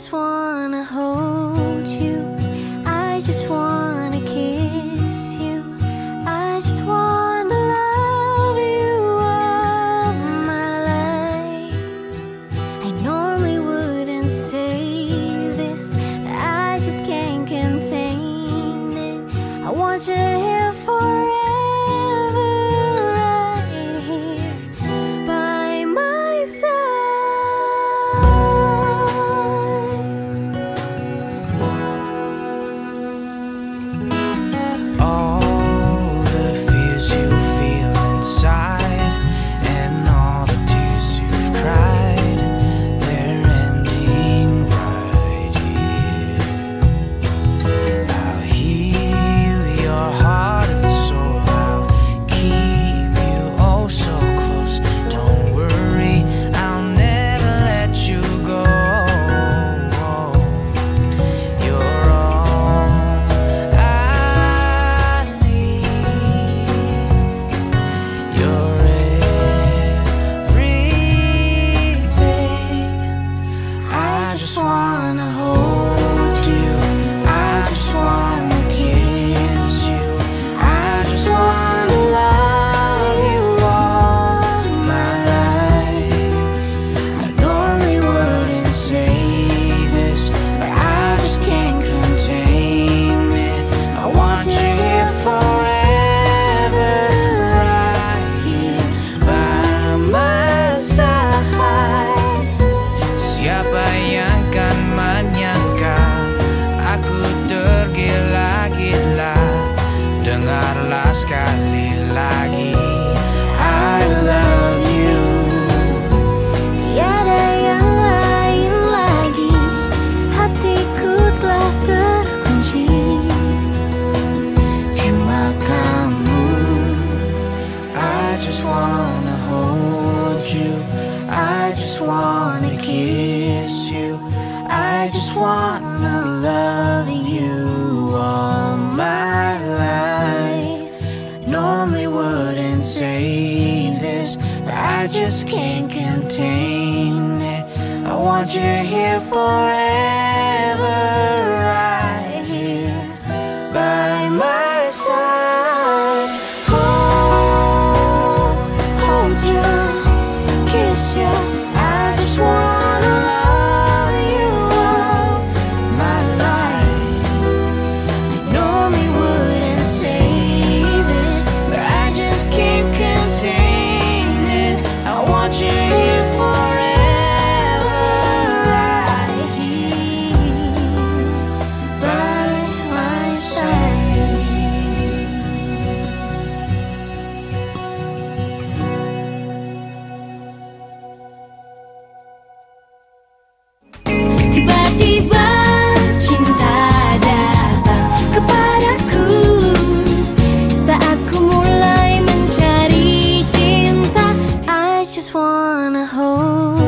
just wanna hold just wanna kiss you. I just wanna love you all my life. Normally wouldn't say this, but I just can't contain it. I want you here forever. just wanna hold